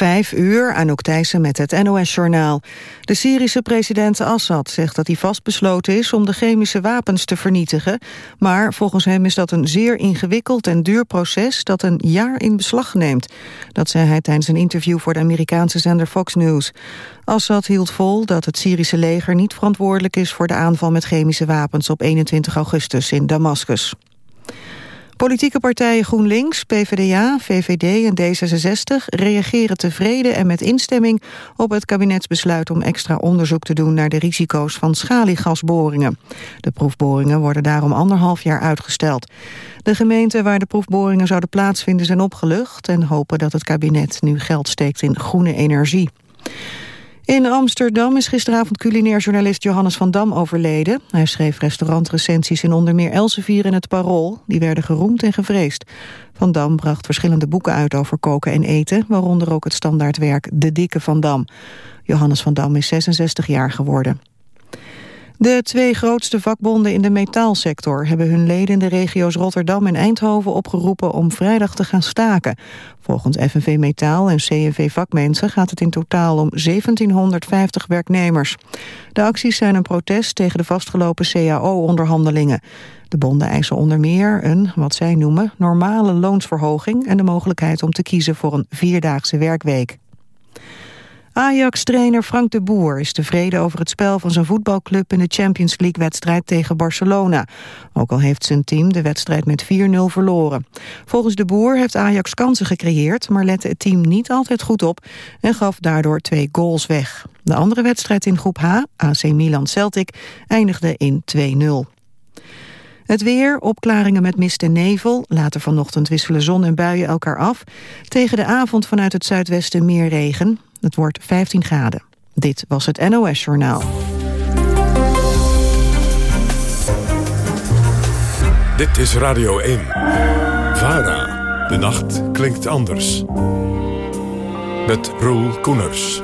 Vijf uur, Anouk Thijssen met het NOS-journaal. De Syrische president Assad zegt dat hij vastbesloten is om de chemische wapens te vernietigen. Maar volgens hem is dat een zeer ingewikkeld en duur proces dat een jaar in beslag neemt. Dat zei hij tijdens een interview voor de Amerikaanse zender Fox News. Assad hield vol dat het Syrische leger niet verantwoordelijk is voor de aanval met chemische wapens op 21 augustus in Damascus. Politieke partijen GroenLinks, PvdA, VVD en D66 reageren tevreden en met instemming op het kabinetsbesluit om extra onderzoek te doen naar de risico's van schaliegasboringen. De proefboringen worden daarom anderhalf jaar uitgesteld. De gemeenten waar de proefboringen zouden plaatsvinden zijn opgelucht en hopen dat het kabinet nu geld steekt in groene energie. In Amsterdam is gisteravond culinair journalist Johannes van Dam overleden. Hij schreef restaurantrecensies in onder meer Elsevier en het Parool. Die werden geroemd en gevreesd. Van Dam bracht verschillende boeken uit over koken en eten... waaronder ook het standaardwerk De Dikke van Dam. Johannes van Dam is 66 jaar geworden. De twee grootste vakbonden in de metaalsector hebben hun leden in de regio's Rotterdam en Eindhoven opgeroepen om vrijdag te gaan staken. Volgens FNV Metaal en CNV Vakmensen gaat het in totaal om 1750 werknemers. De acties zijn een protest tegen de vastgelopen CAO-onderhandelingen. De bonden eisen onder meer een, wat zij noemen, normale loonsverhoging en de mogelijkheid om te kiezen voor een vierdaagse werkweek. Ajax-trainer Frank de Boer is tevreden over het spel van zijn voetbalclub in de Champions League-wedstrijd tegen Barcelona. Ook al heeft zijn team de wedstrijd met 4-0 verloren. Volgens de Boer heeft Ajax kansen gecreëerd, maar lette het team niet altijd goed op en gaf daardoor twee goals weg. De andere wedstrijd in groep H, AC Milan-Celtic, eindigde in 2-0. Het weer, opklaringen met mist en nevel. Later vanochtend wisselen zon en buien elkaar af. Tegen de avond vanuit het zuidwesten meer regen. Het wordt 15 graden. Dit was het NOS Journaal. Dit is Radio 1. VARA. De nacht klinkt anders. Met Roel Koeners.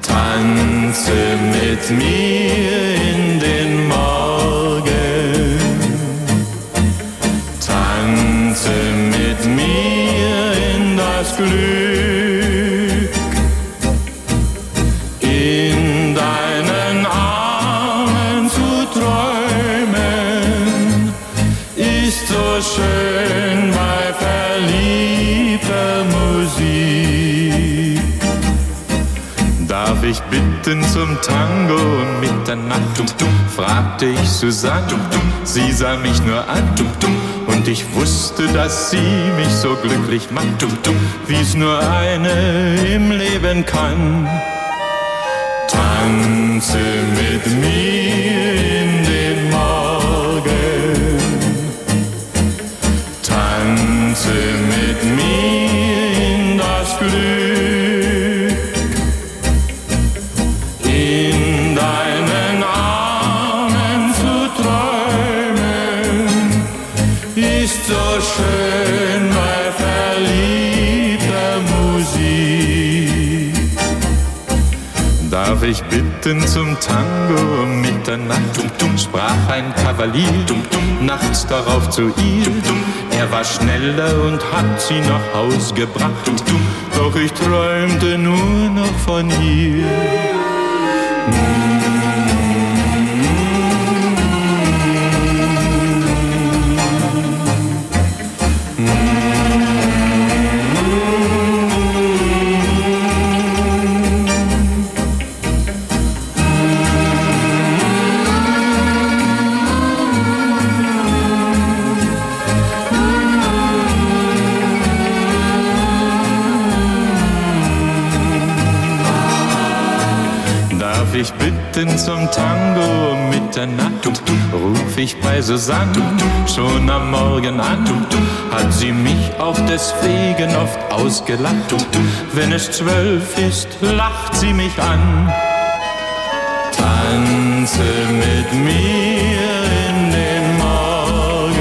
Tanze met mir in den Morgen. Tanze Glück. In deinen Armen zu träumen ist so schön bei verliebter Musik. Darf ich bitten zum Tango um Mitternacht? fragte ich Susanne. Sie sah mich nur an und ich wusste, dass sie mich so glücklich macht, wie es nur eine im Leben kann. Tanze mit mir in den Morgen. Tanze mit mir in das Glück. Bitten zum Tango um Mitternacht? sprach ein Kavalier nachts darauf zu ihr. Er war schneller und hat sie nach Haus gebracht. Doch ich träumte nur noch von ihr. Ich bei Susanne schon am Morgen an? Hat sie mich auch deswegen oft ausgelacht? Wenn es zwölf ist, lacht sie mich an. Tanze mit mir in den Morgen.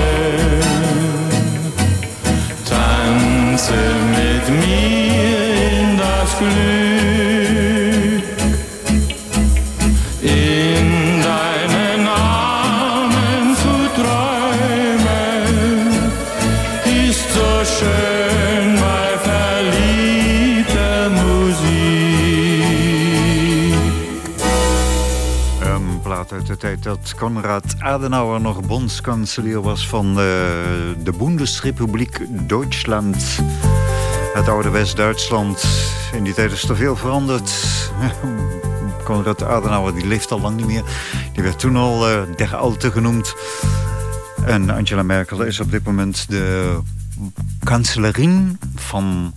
Tanze de tijd dat Konrad Adenauer nog bondskanselier was van de, eh, de Bundesrepubliek Duitsland. Het oude West-Duitsland. In die tijd is er veel veranderd. Konrad Adenauer die leeft al lang niet meer. Die werd toen al uh, der Alte genoemd. En Angela Merkel is op dit moment de kanselerin van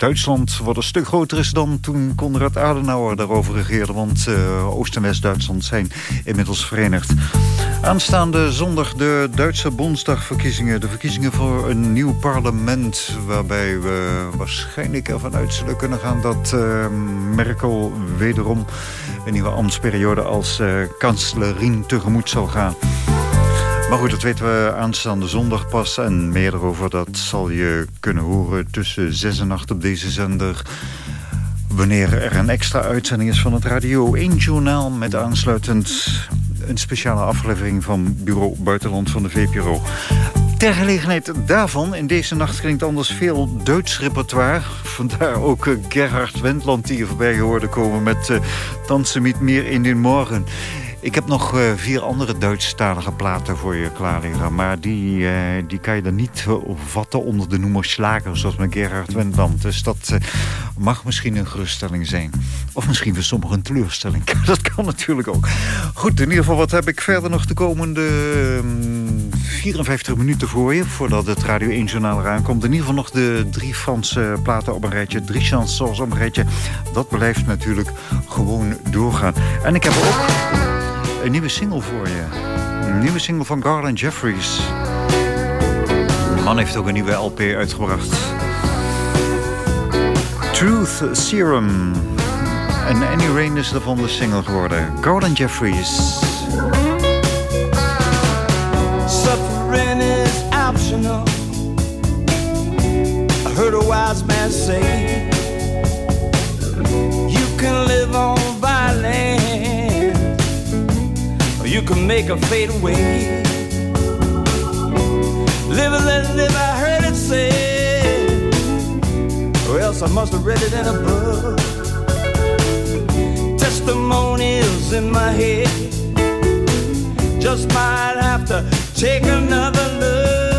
Duitsland wat een stuk groter is dan toen Konrad Adenauer daarover regeerde. Want uh, Oost- en West-Duitsland zijn inmiddels verenigd. Aanstaande zondag de Duitse Bondsdagverkiezingen. De verkiezingen voor een nieuw parlement. Waarbij we waarschijnlijk ervan uit zullen kunnen gaan dat uh, Merkel wederom een nieuwe ambtsperiode als uh, tegemoet zal gaan. Maar goed, dat weten we aanstaande zondag pas. En meer erover dat zal je kunnen horen tussen 6 en 8 op deze zender. Wanneer er een extra uitzending is van het Radio 1 Journaal... met aansluitend een speciale aflevering van Bureau Buitenland van de VPRO. Ter gelegenheid daarvan, in deze nacht klinkt anders veel Duits repertoire. Vandaar ook Gerhard Wendland die je voorbij hoorde komen met uh, Dansen met meer in de morgen. Ik heb nog uh, vier andere Duitsstalige platen voor je klaar liggen. Maar die, uh, die kan je dan niet uh, vatten onder de noemer slager, zoals met Gerhard Wendland. Dus dat mag misschien een geruststelling zijn. Of misschien voor sommigen een teleurstelling. dat kan natuurlijk ook. Goed, in ieder geval, wat heb ik verder nog de komende 54 minuten voor je... voordat het Radio 1 Journaal eraan komt. In ieder geval nog de drie Franse platen op een rijtje. Drie chansons op een rijtje. Dat blijft natuurlijk gewoon doorgaan. En ik heb ook een nieuwe single voor je. Een nieuwe single van Garland Jeffries. De man heeft ook een nieuwe LP uitgebracht. Truth Serum. En Any Rain is ervan de single geworden. Garland Jeffries. Suffering is optional. I heard a wise man say. You can live on violence. You can make a fade away. Live and let live, I heard it said, or else I must have read it in a book. Testimonials in my head, just might have to take another look.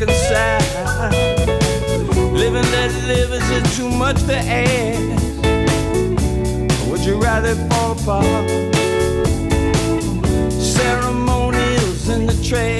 Could reconcile. Living, let live, is it too much to ask? Would you rather fall apart? Ceremonials in the trash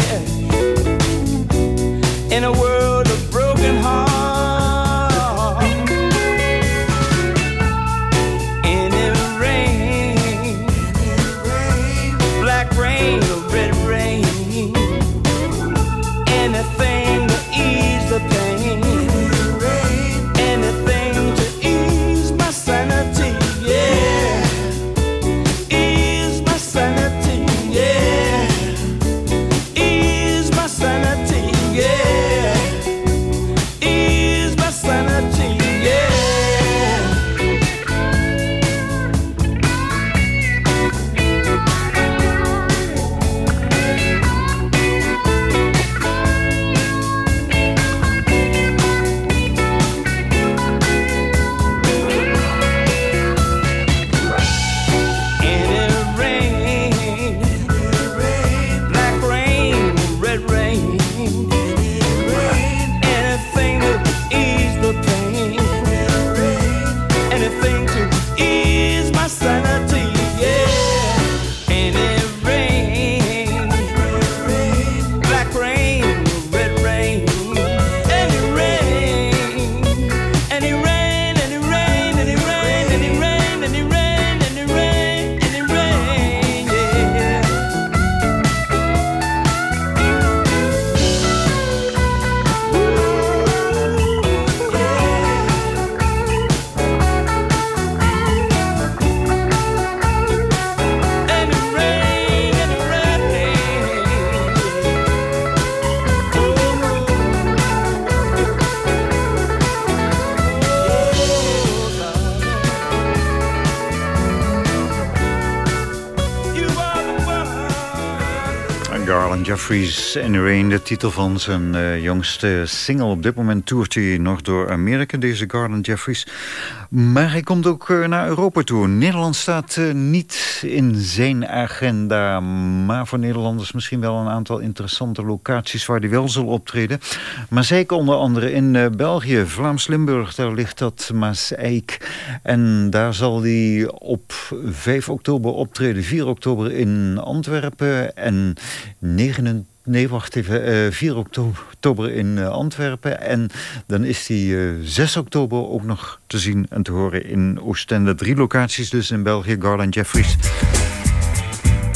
Jeffries in Rain, de titel van zijn uh, jongste single. Op dit moment toert hij nog door Amerika, deze Garland Jeffries. Maar hij komt ook uh, naar Europa toe. Nederland staat uh, niet in zijn agenda. Maar voor Nederlanders misschien wel een aantal interessante locaties... waar hij wel zal optreden. Maar zeker onder andere in België, Vlaams-Limburg. Daar ligt dat Maas-Eik. En daar zal hij op 5 oktober optreden. 4 oktober in Antwerpen en 9, nee, wacht even, 4 eh, oktober in eh, Antwerpen. En dan is hij 6 eh, oktober ook nog te zien en te horen in Oostende. Drie locaties dus in België, Garland Jeffries.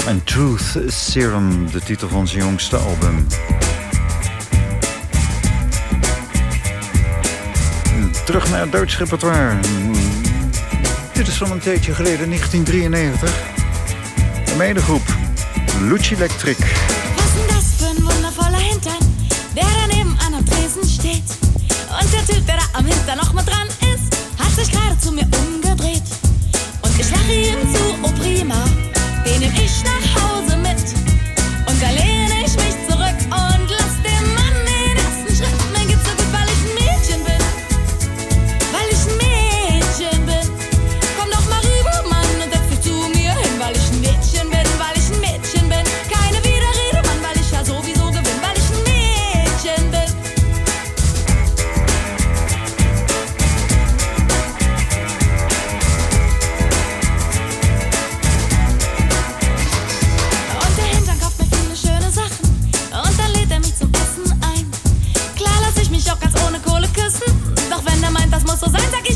En Truth Serum, de titel van zijn jongste album. Terug naar het Duits repertoire. Dit is van een tijdje geleden, 1993. Een medegroep. Luci Electric. Typ, der da am Hintern noch mit dran ist, hat sich gerade zu mir umgedreht. Und ich lache ihm zu, oh prima, den nehm ich nach Hause mit. Und da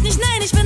nicht nein. Ich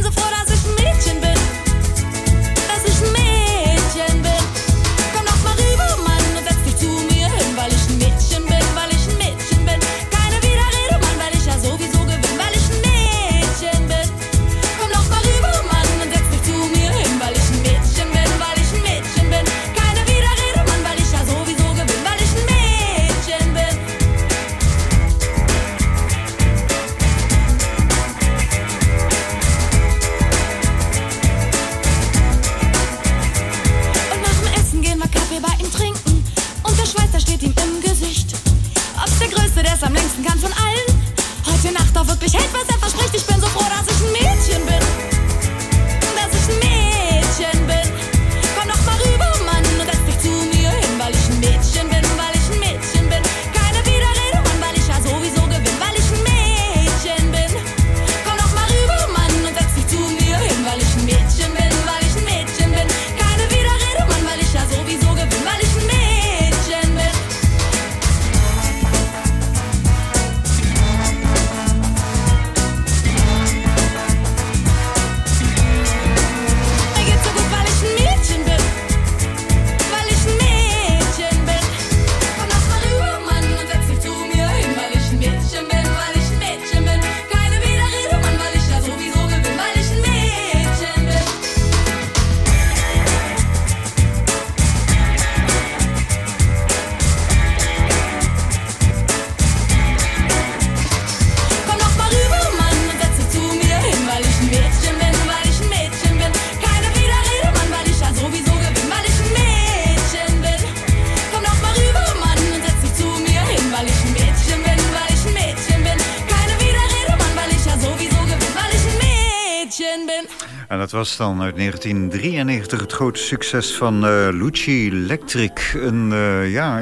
dan uit 1993 het grote succes van eh Luci Electric. Een eh, ja,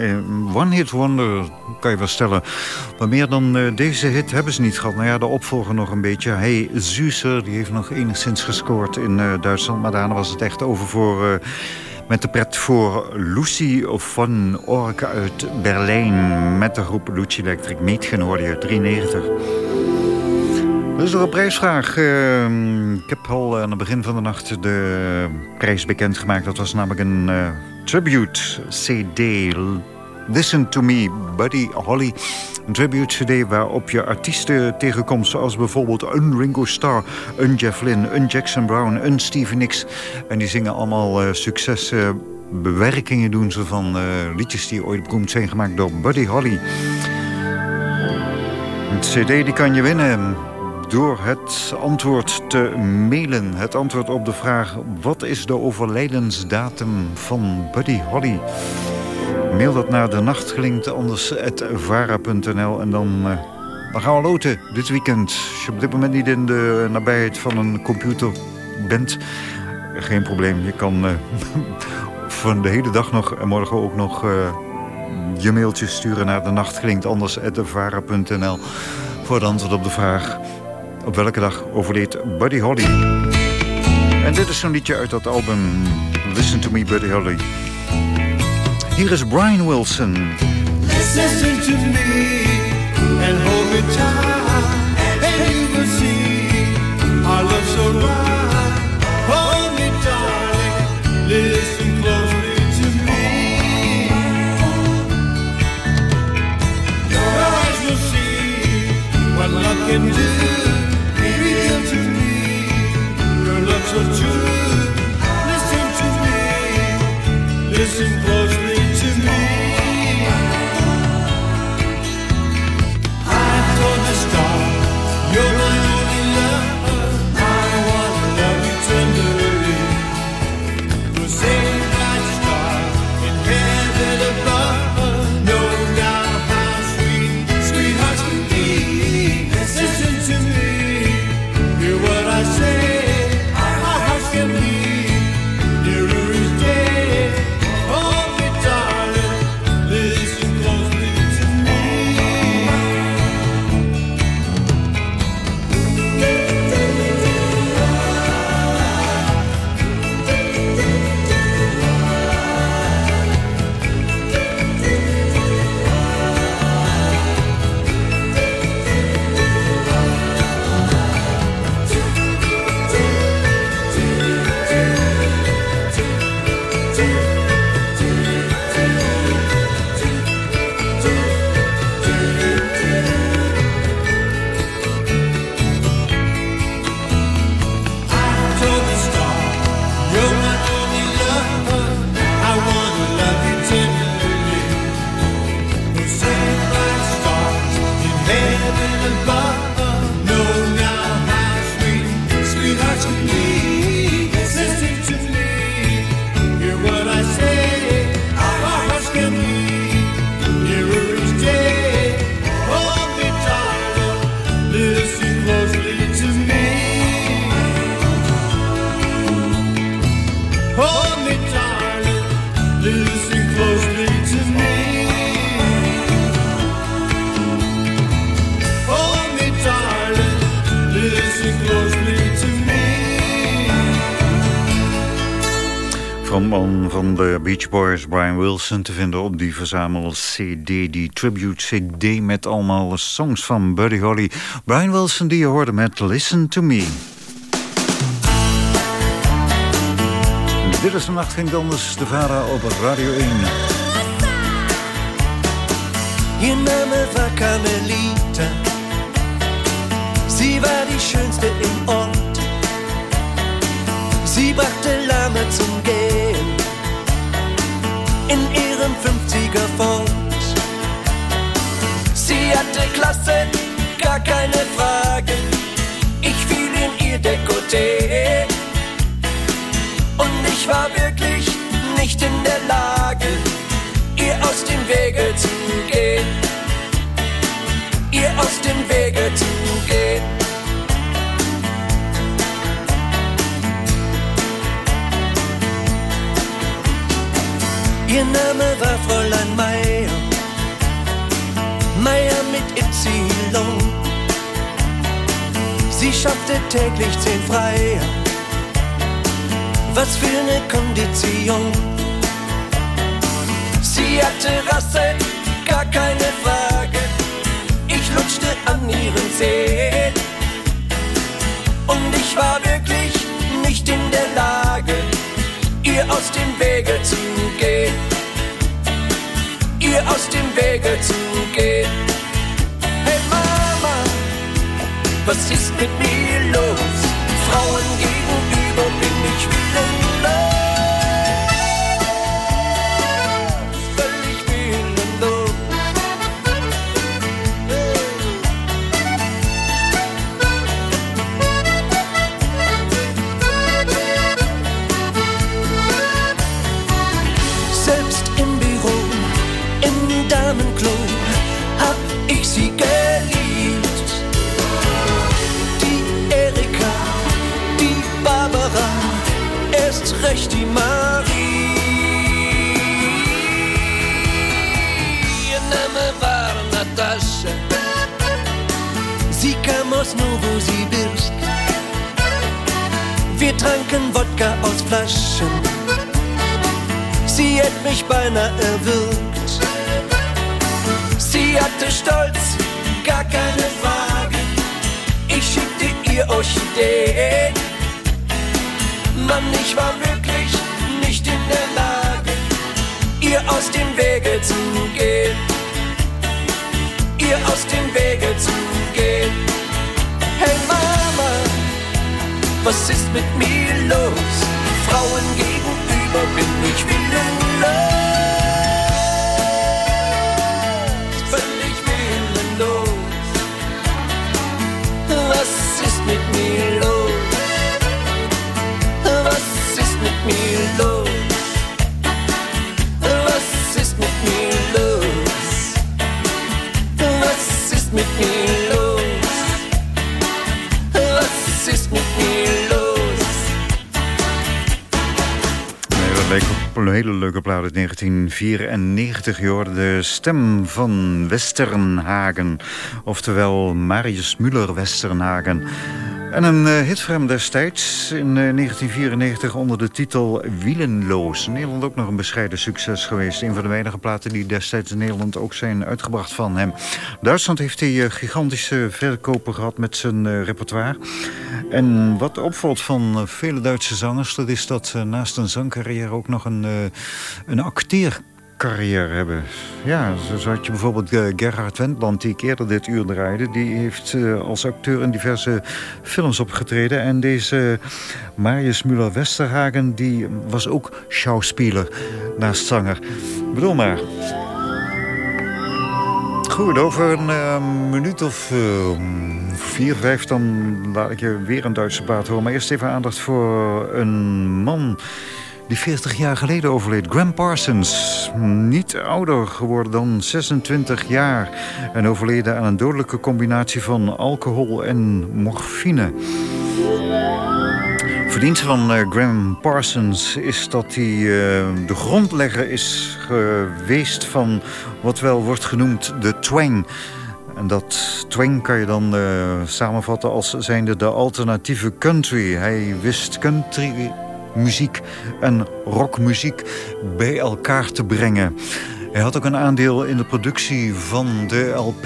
one-hit wonder, kan je wel stellen. Maar meer dan eh, deze hit hebben ze niet gehad. Nou ja, de opvolger nog een beetje. Hey, Zuser, die heeft nog enigszins gescoord in Duitsland. Maar daarna was het echt over voor... met de pret voor Lucy van Ork uit Berlijn. Met de groep Luci Electric. Mädchen hoorde je, 93. Is nog een prijsvraag. Ehm, ik heb al aan het begin van de nacht de prijs bekendgemaakt. Dat was namelijk een eh, tribute CD. Listen to Me, Buddy Holly. Een tribute CD waarop je artiesten tegenkomt... zoals bijvoorbeeld een Ringo Starr, een Jeff Lynne, een Jackson Brown, een Stevie Nicks. En die zingen allemaal eh succesbewerkingen doen ze van eh, liedjes die ooit beroemd zijn gemaakt door Buddy Holly. Een cd die kan je winnen door het antwoord te mailen. Het antwoord op de vraag... wat is de overlijdensdatum van Buddy Holly? Mail dat naar de nacht klinkt anders vara.nl en dan, uh, dan gaan we loten dit weekend. Als je op dit moment niet in de nabijheid van een computer bent, geen probleem. Je kan uh, van de hele dag nog en morgen ook nog uh, je mailtje sturen naar de nacht klinkt anders vara.nl voor het antwoord op de vraag op welke dag overleed Buddy Holly. En dit is zo'n liedje uit dat album Listen to Me Buddy Holly. Hier is Brian Wilson. Listen to me and hold me tight And you will see our love so right Hold me darling, listen closely to me so true Listen to me, listen closely Brian Wilson te vinden op die verzamel-cd, die tribute-cd met allemaal songs van Buddy Holly. Brian Wilson die je hoorde met Listen to Me. Dit is de nacht ging anders, de Vara op Radio 1. Ihr Name war Carmelita, sie war die schönste im Ort. Sie brachte Lahme zum Gehen in ihrem 50er Ford. Sie hatte Klasse, gar keine Frage. Ich fiel in ihr Dekolleté. Und ich war wirklich nicht in der Lage, ihr aus dem Wege zu gehen. Ihr aus dem Wege zu gehen. Ihr Name war Fräulein Meier, Meier mit Y. Sie schaffte täglich zehn Freier, was für eine Kondition. Sie hatte Rasse, gar keine Frage, ich lutschte an ihren Zehen. Und ich war wirklich nicht in der Lage, ihr aus dem Wege zu gehen, ihr aus dem Wege zu gehen. Hey Mama, was ist mit mir los? Frauen gegenüber bin ich willenlos. Wodka aus Flaschen. Sie hätte mich beinahe erwürgt. Sie hatte Stolz, gar keine Frage. Ich schickte ihr Orchidee. Mann, ich war wirklich nicht in der Lage, ihr aus dem Wege zu gehen. Ihr aus dem Wege zu gehen. Was ist mit mir los? Frauen gegenüber bin ich willenlos. Hele leuke plaat uit 1994. Je hoorde de stem van Westernhagen. Oftewel Marius Müller-Westernhagen. En een eh, hit hem destijds in eh, 1994 onder de titel Wielenloos. In Nederland ook nog een bescheiden succes geweest. Een van de weinige platen die destijds in Nederland ook zijn uitgebracht van hem. Duitsland heeft hij eh, gigantische verkopen gehad met zijn eh, repertoire. En wat opvalt van eh, vele Duitse zangers... dat is dat naast een zangcarrière ook nog een, eh, een acteercarrière hebben. Ja, zo had je bijvoorbeeld eh, Gerhard Wendland, die ik eerder dit uur draaide. Die heeft eh, als acteur in diverse films opgetreden. En deze Marius Müller-Westerhagen, die was ook schouwspieler naast zanger. Bedoel maar. Goed, over een eh, minuut of eh, vier, vijf... dan laat ik je weer een Duitse plaat horen. Maar eerst even aandacht voor een man die 40 jaar geleden overleed. Graham Parsons, niet ouder geworden dan 26 jaar... en overleden aan een dodelijke combinatie van alcohol en morfine. Verdienste van eh, Graham Parsons is dat hij eh, de grondlegger is geweest van wat wel wordt genoemd de twang. En dat twang kan je dan eh, samenvatten als zijnde de alternatieve country. Hij wist country muziek en rockmuziek bij elkaar te brengen. Hij had ook een aandeel in de productie van de LP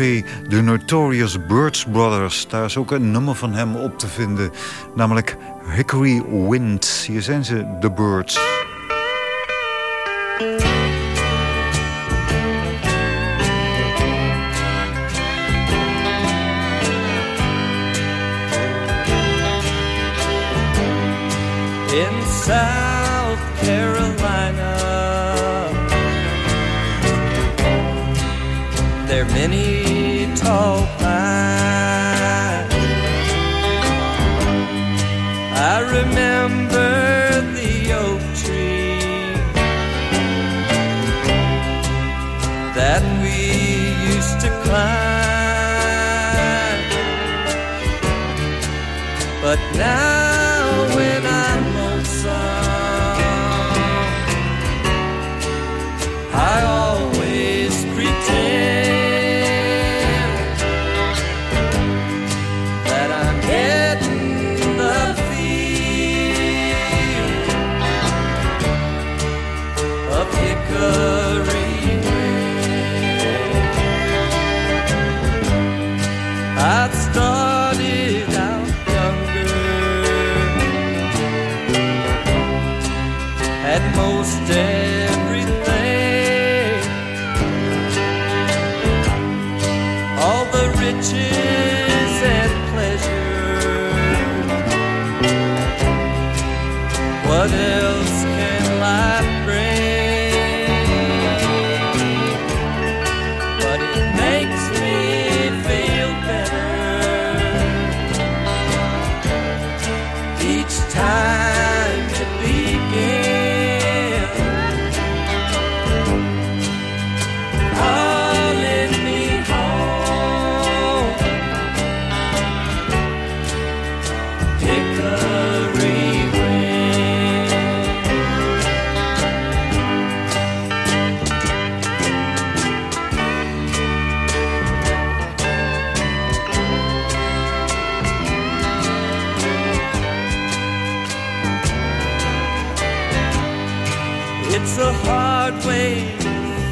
The Notorious Birds Brothers. Daar is ook een nummer van hem op te vinden, namelijk Hickory Wind. Hier zijn ze, The Birds. South Carolina. There are many tall pines. I remember the oak tree that we used to climb. But now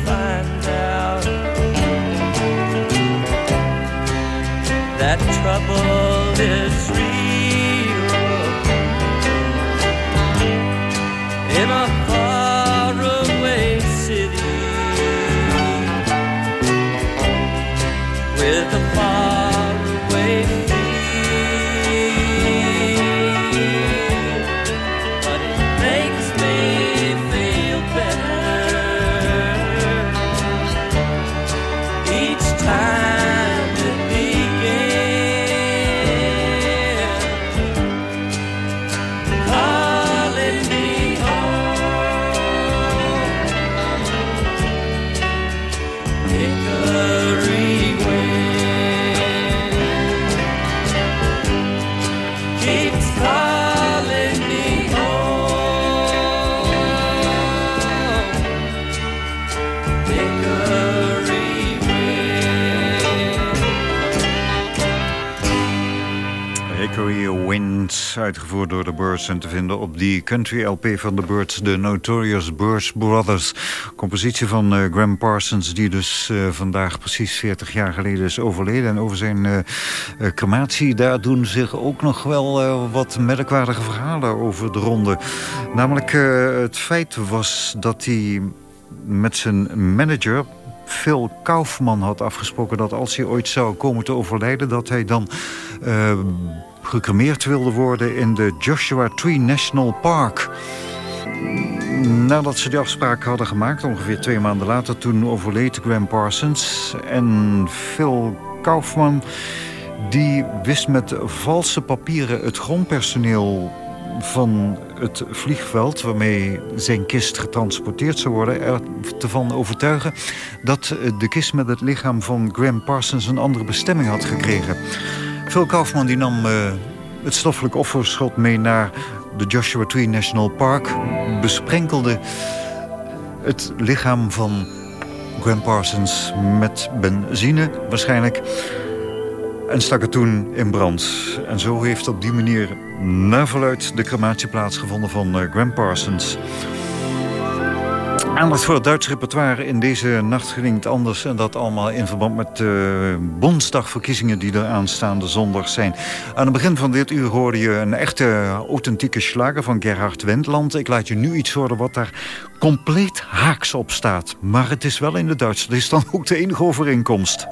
find out that trouble Uitgevoerd door de Birds... en te vinden op die country LP van de Birds... de Notorious Birds Brothers. Compositie van eh, Graham Parsons... die dus eh, vandaag precies 40 jaar geleden is overleden. En over zijn eh, crematie... daar doen zich ook nog wel wat merkwaardige verhalen over de ronde. Namelijk het feit was dat hij met zijn manager... Phil Kaufman had afgesproken dat als hij ooit zou komen te overlijden... dat hij dan gecremeerd wilde worden in de Joshua Tree National Park. Nadat ze die afspraak hadden gemaakt, ongeveer twee maanden later... toen overleed Graham Parsons en Phil Kaufman... die wist met valse papieren het grondpersoneel van het vliegveld... waarmee zijn kist getransporteerd zou worden... er te van overtuigen dat de kist met het lichaam van Graham Parsons... een andere bestemming had gekregen. Phil Kaufman die nam eh, het stoffelijk offerschot mee naar de Joshua Tree National Park... besprenkelde het lichaam van Graham Parsons met benzine waarschijnlijk... en stak het toen in brand. En zo heeft op die manier naar verluid de crematie plaatsgevonden van eh, Graham Parsons... Aandacht voor het Duits repertoire in deze nacht klinkt anders. En dat allemaal in verband met de Bondsdagverkiezingen die er aanstaande zondag zijn. Aan het begin van dit uur hoorde je een echte authentieke slager van Gerhard Wendland. Ik laat je nu iets horen wat daar compleet haaks op staat. Maar het is wel in het Duits. Dat is dan ook de enige overeenkomst.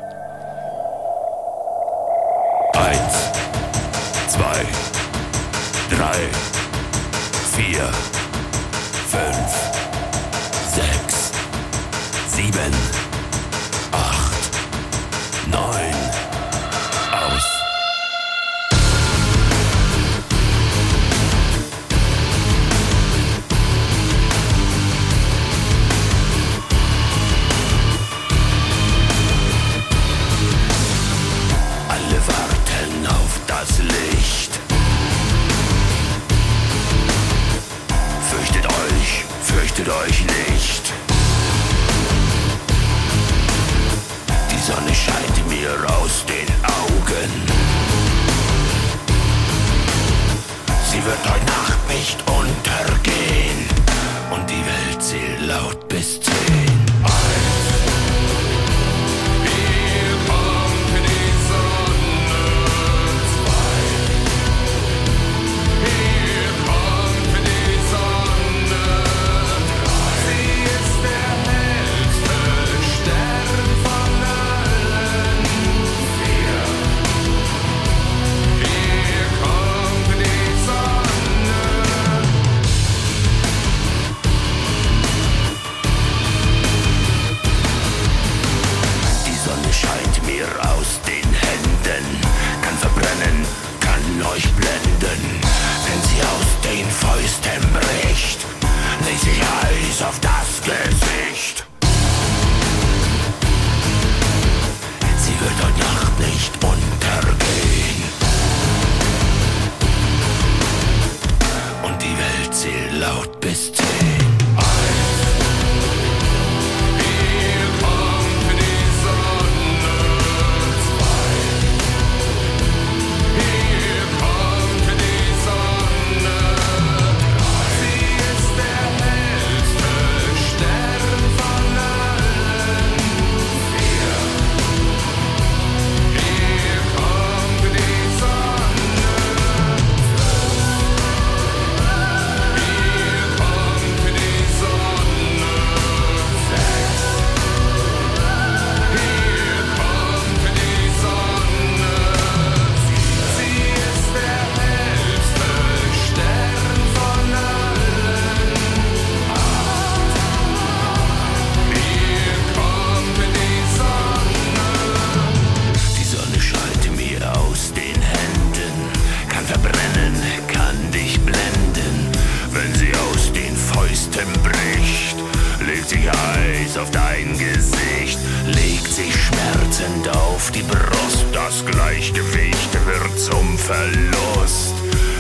Schweiß auf dein Gesicht legt sich schmerzend auf die Brust. Das Gleichgewicht wird zum Verlust,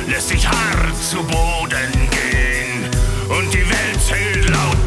lässt sich hart zu Boden gehen und die Welt hält laut.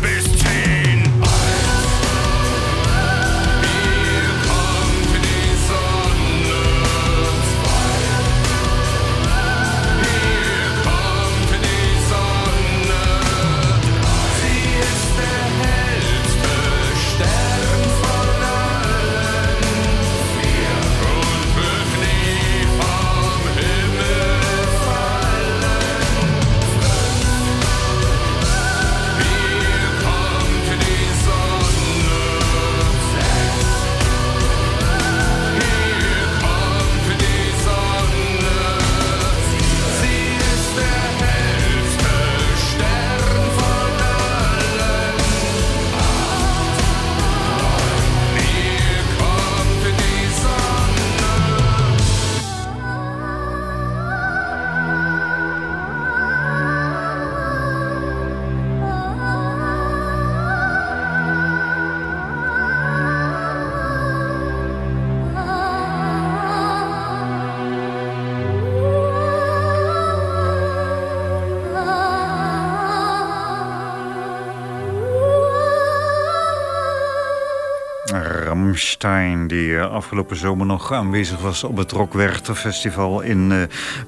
Ramstein, die eh, afgelopen zomer nog aanwezig was op het Rockwerchter Festival in eh,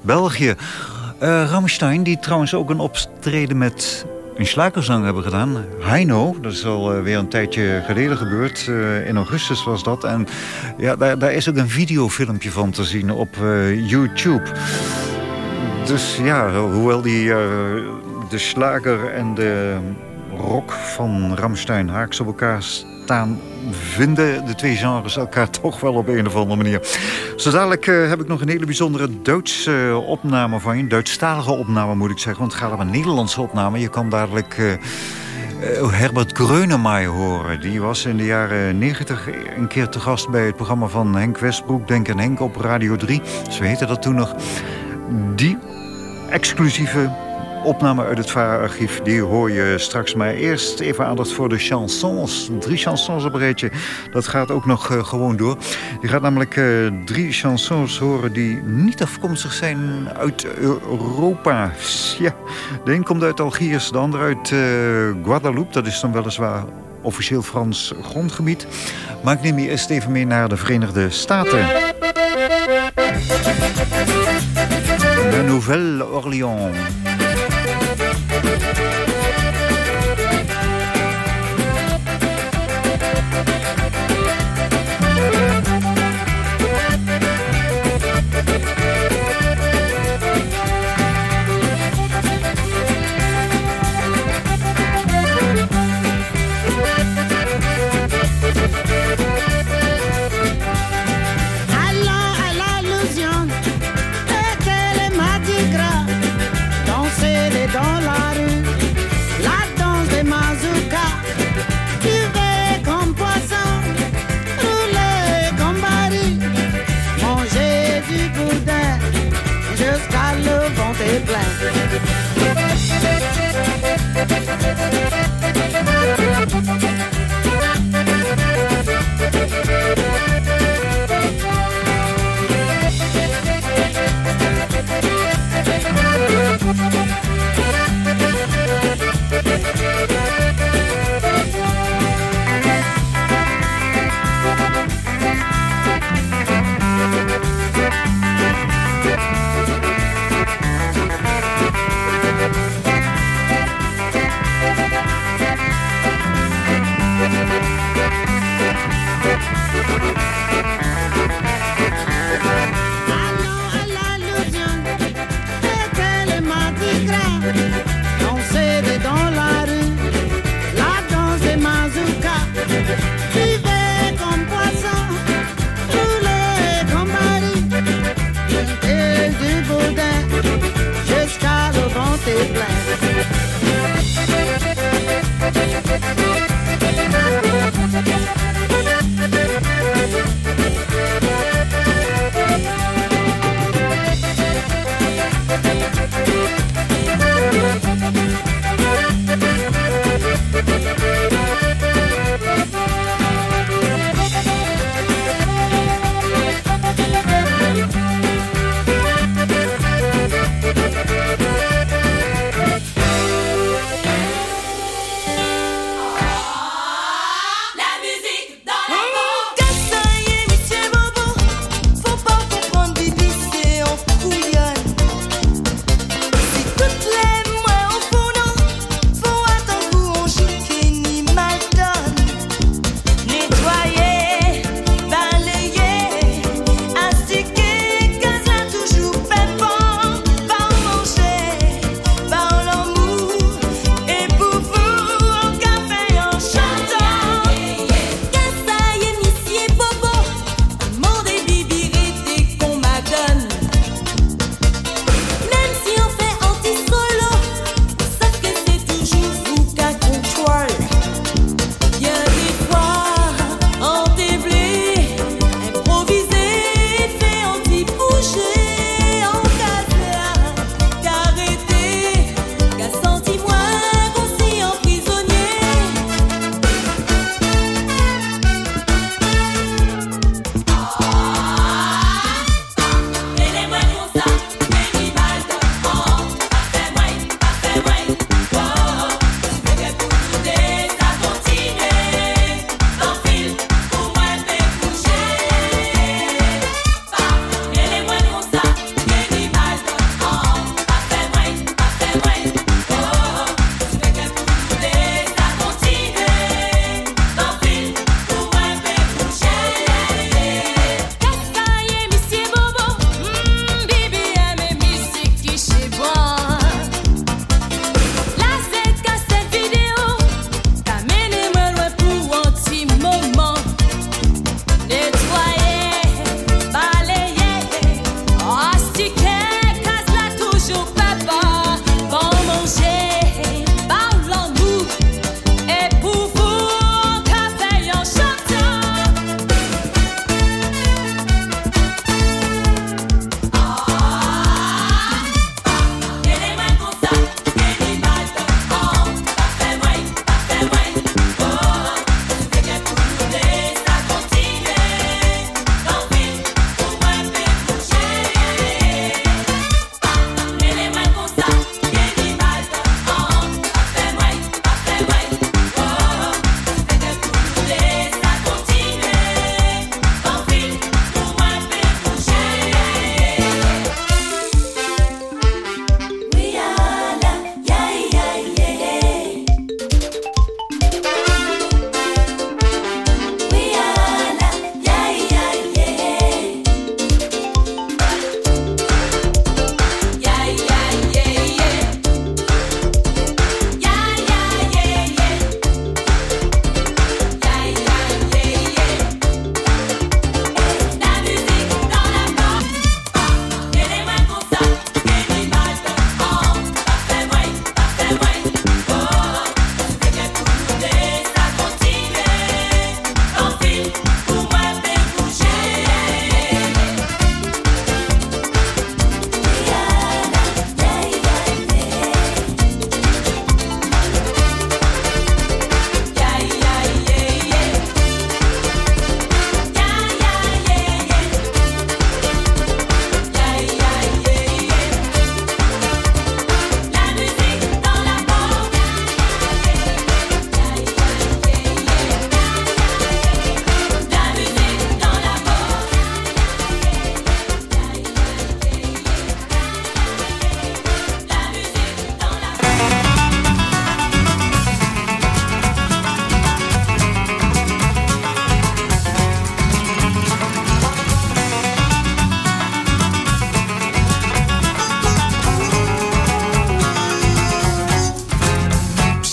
België. Eh Ramstein, die trouwens ook een optreden met een slakerzang hebben gedaan. Heino, dat is al weer een tijdje geleden gebeurd. In augustus was dat. En ja, daar, daar is ook een videofilmpje van te zien op YouTube. Dus ja, hoewel die, de slager en de rock van Ramstein haaks op elkaar staan... vinden de twee genres elkaar toch wel op een of andere manier. Zo dadelijk eh, heb ik nog een hele bijzondere Duitse eh, opname van je. Duitsstalige opname moet ik zeggen, want het gaat om een Nederlandse opname. Je kan dadelijk... eh, Herbert Grönemeyer horen. Die was in de jaren 90 een keer te gast bij het programma van Henk Westbroek... Denk en Henk op Radio 3. Zo heette dat toen nog. Die exclusieve opname uit het VARA-archief, die hoor je straks. Maar eerst even aandacht voor de chansons. Drie chansons op een rijtje. Dat gaat ook nog eh, gewoon door. Je gaat namelijk eh, drie chansons horen die niet afkomstig zijn uit Europa. Ja, de een komt uit Algiers, de ander uit eh, Guadeloupe. Dat is dan weliswaar officieel Frans grondgebied. Maar ik neem je eerst even mee naar de Verenigde Staten. De Nouvelle-Orléans. Thank you. invented blank.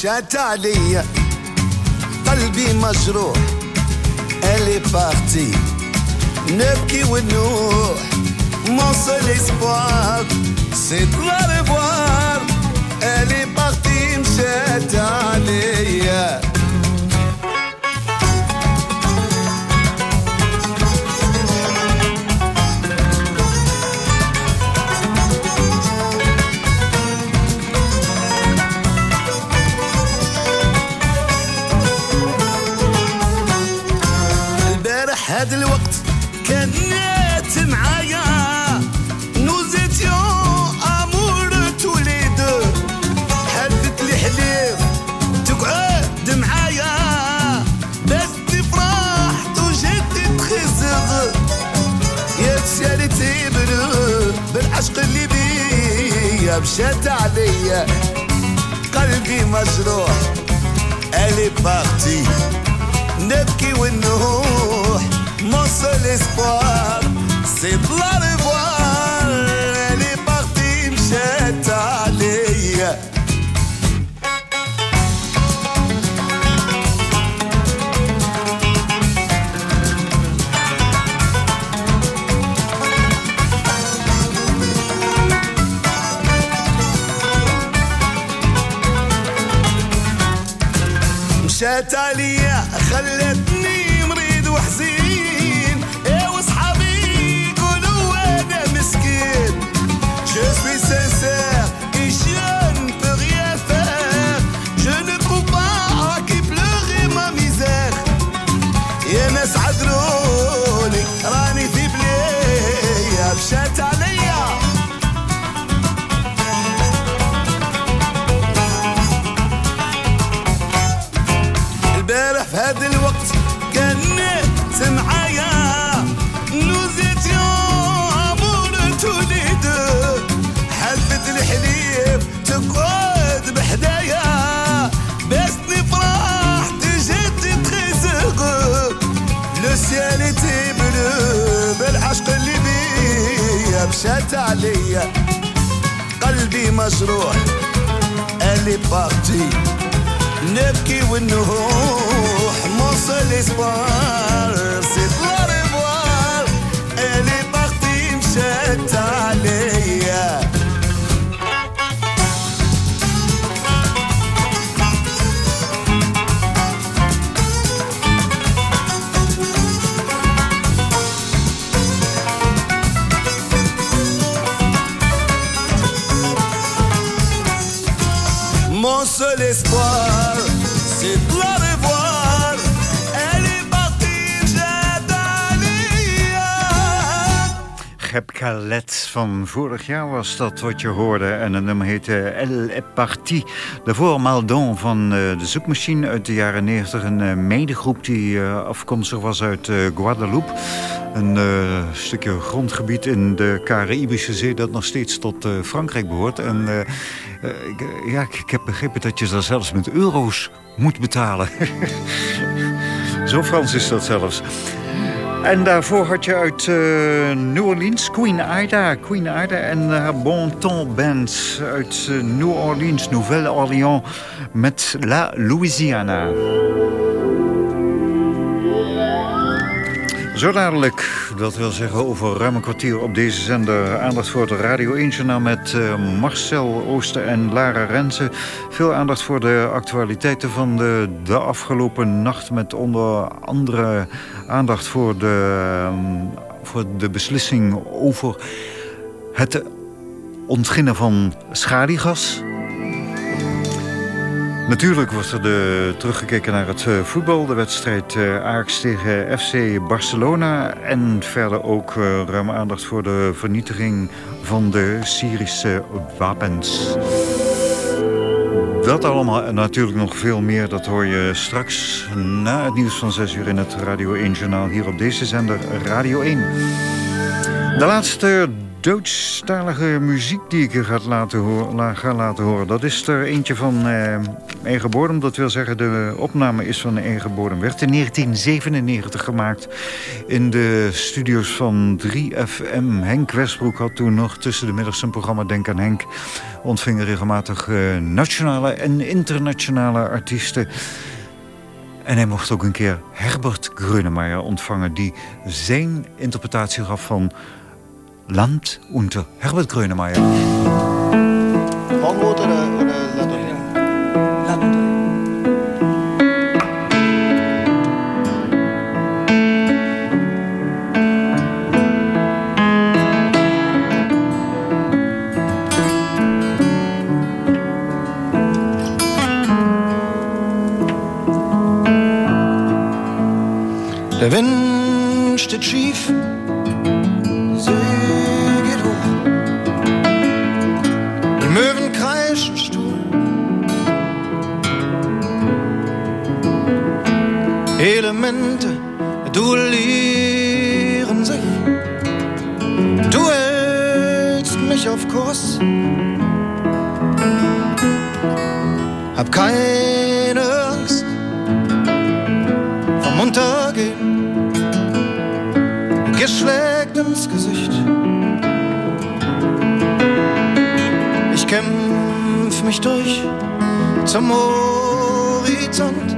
مشات عليا قلبي مجروح elle est partie نبكي ونوح mon seul espoir c'est de la revoir elle est partie مشات عليا مشات عليا قلبي مجروح elle est partie نبكي ونوح mon seul espoir c'est de Natalie. Vorig jaar was dat wat je hoorde. En het nummer heette Elle est partie. Daarvoor Maldon van eh, de zoekmachine uit de jaren 90. Een eh, medegroep die eh, afkomstig was uit Guadeloupe. Een stukje grondgebied in de Caraïbische Zee... dat nog steeds tot Frankrijk behoort. En ik, ja, ik heb begrepen dat je daar zelfs met euro's moet betalen. Zo Frans is dat zelfs. En daarvoor had je uit eh, New Orleans Queen Ida. Queen Ida en haar Bon Ton Band uit eh, New Orleans, Nouvelle-Orléans... met La Louisiana. Zo dadelijk, dat wil zeggen over ruim een kwartier op deze zender... aandacht voor het Radio 1 Journaal met eh, Marcel Ooster en Lara Rensen. Veel aandacht voor de actualiteiten van de, de afgelopen nacht... met onder andere aandacht voor de, ehm, voor de beslissing over het ontginnen van schadigas... Natuurlijk wordt er de, teruggekeken naar het eh, voetbal. De wedstrijd eh, Ajax tegen FC Barcelona. En verder ook eh, ruim aandacht voor de vernietiging van de Syrische wapens. Dat allemaal en natuurlijk nog veel meer. Dat hoor je straks na het nieuws van 6 uur in het Radio 1 Journaal. Hier op deze zender Radio 1. De laatste Duitsstalige muziek die ik je ga laten, horen, ga laten horen... dat is er eentje van eh. Dat wil zeggen, de opname is van eigen bodem. Werd in 1997 gemaakt in de studio's van 3FM. Henk Westbroek had toen nog tussen de middags een programma Denk aan Henk. Ontving regelmatig eh, nationale en internationale artiesten. En hij mocht ook een keer Herbert Grönemeyer ontvangen... die zijn interpretatie gaf van Land unter Herbert Grönemeyer. Hornwood oder, oder Landolin? Der Wind steht schief, Elemente duellieren sich. Du hältst mich auf Kurs. Hab keine Angst vom Untergehen. Geschlägt ins Gesicht. Ich kämpf mich durch zum Horizont,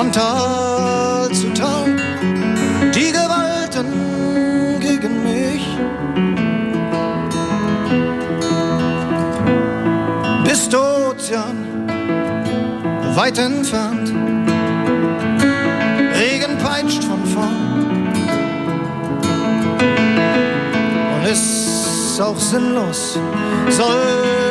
von Tal zu Tal, die Gewalten gegen mich. Bist Ozean, weit entfernt, Regen peitscht von vorn. Und ist auch sinnlos, soll's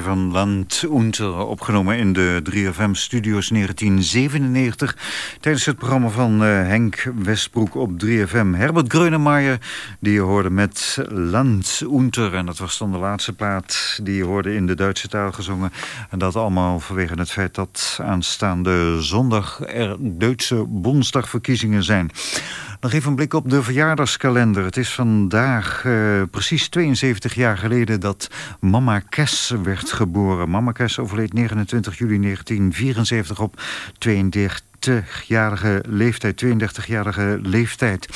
van Land Unter... opgenomen in de 3FM-studio's 1997... tijdens het programma van uh, Henk Westbroek op 3FM. Herbert Greunemeyer, die je hoorde met Land Unter... en dat was dan de laatste plaat die je hoorde in de Duitse taal gezongen. En dat allemaal vanwege het feit dat aanstaande zondag... er Duitse Bondsdagverkiezingen zijn... Nog even een blik op de verjaardagskalender. Het is vandaag uh, precies 72 jaar geleden dat Mama Kes werd geboren. Mama Kes overleed 29 juli 1974 op 32-jarige leeftijd. 32-jarige leeftijd.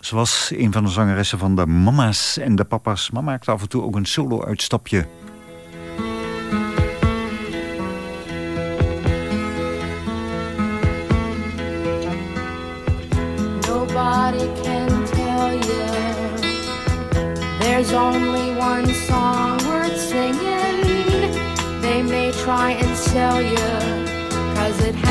Ze was een van de zangeressen van de mama's en de papa's. Maar maakte af en toe ook een solo-uitstapje. Try and sell you, cause it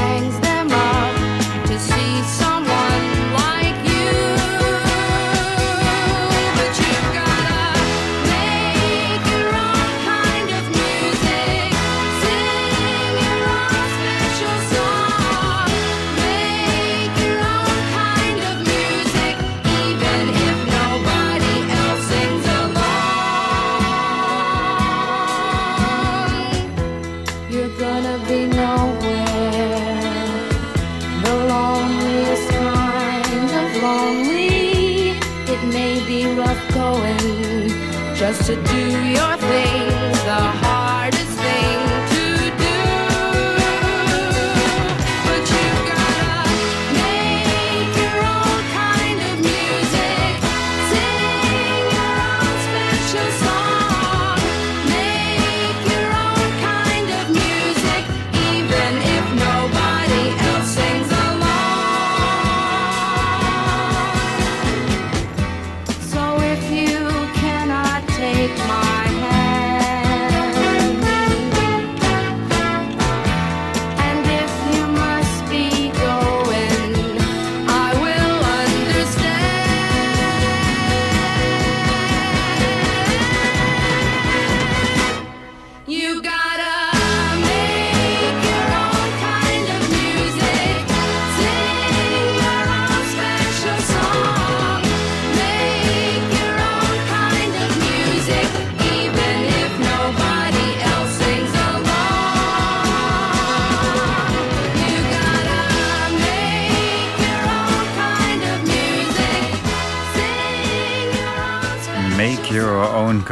to do your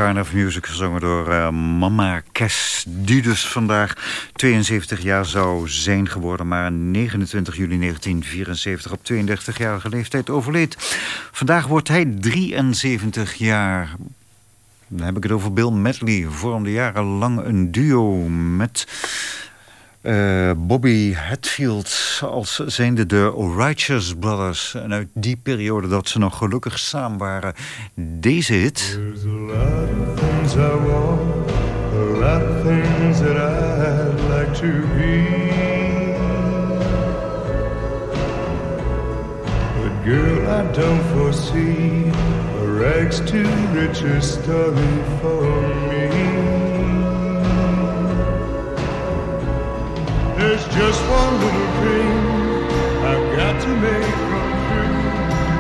Kind Music, gezongen door eh, Mama Kes. Die dus vandaag 72 jaar zou zijn geworden... maar 29 juli 1974 op 32-jarige leeftijd overleed. Vandaag wordt hij 73 jaar. Dan heb ik het over Bill Medley. Vormde jarenlang een duo met... eh, Bobby Hatfield als zijnde de Righteous Brothers. En uit die periode dat ze nog gelukkig samen waren. Deze hit... There's a lot of things I want, a lot of things that I'd like to be. But girl, I don't foresee a rags to riches story for me. There's just one little thing I've got to make come true.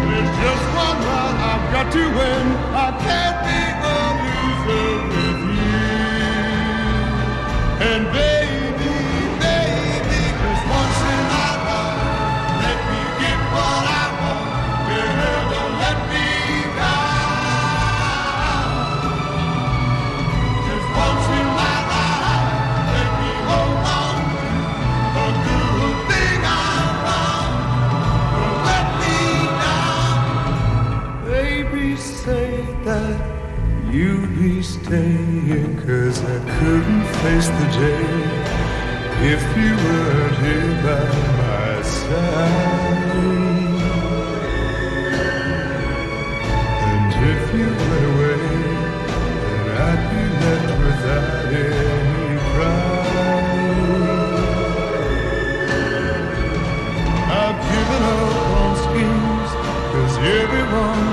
There's just one round I've got to win. I can't be a loser with you. And baby, you'd be staying, cause I couldn't face the day if you weren't here by my side. And if you went away, then I'd be left without any pride. I've given up on schemes, cause everyone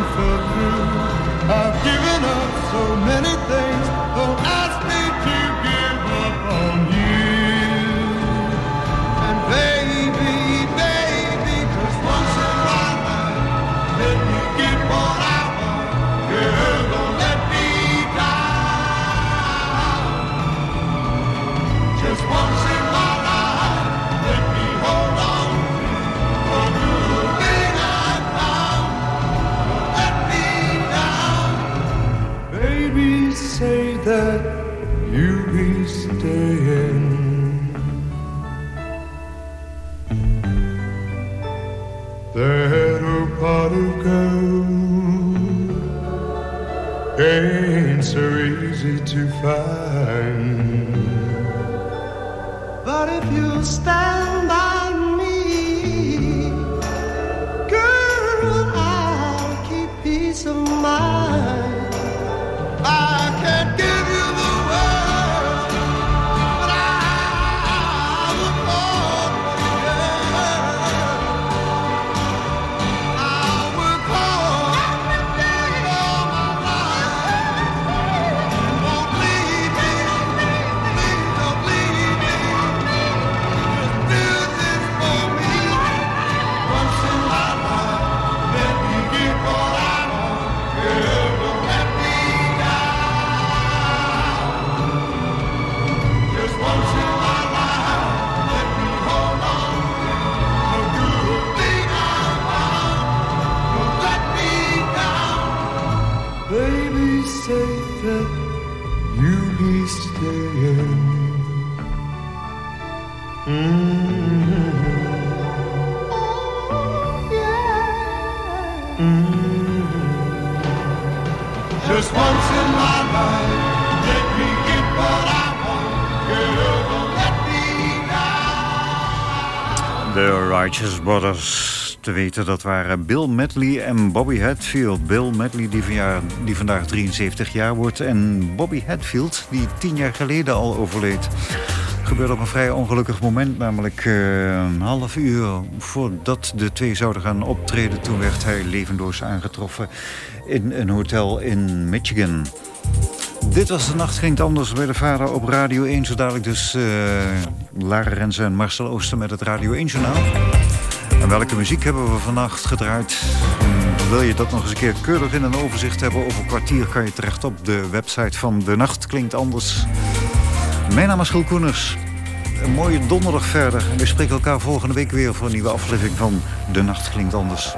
so many easy to find. Brothers. Te weten, dat waren Bill Medley en Bobby Hatfield. Bill Medley, die, vandaag 73 jaar wordt. En Bobby Hatfield, die tien jaar geleden al overleed. gebeurde op een vrij ongelukkig moment. Namelijk eh, een half uur voordat de twee zouden gaan optreden. Toen werd hij levenloos aangetroffen in een hotel in Michigan. Dit was de nacht ging het anders bij de vader op Radio 1. Zo dadelijk dus uh, Lara Renze en Marcel Ooster met het Radio 1 journaal. Welke muziek hebben we vannacht gedraaid? Wil je dat nog eens een keer keurig in een overzicht hebben? Over kwartier kan je terecht op de website van De Nacht Klinkt Anders. Mijn naam is Giel Koeners. Een mooie donderdag verder. We spreken elkaar volgende week weer voor een nieuwe aflevering van De Nacht Klinkt Anders.